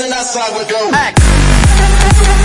and that's how it go. Act.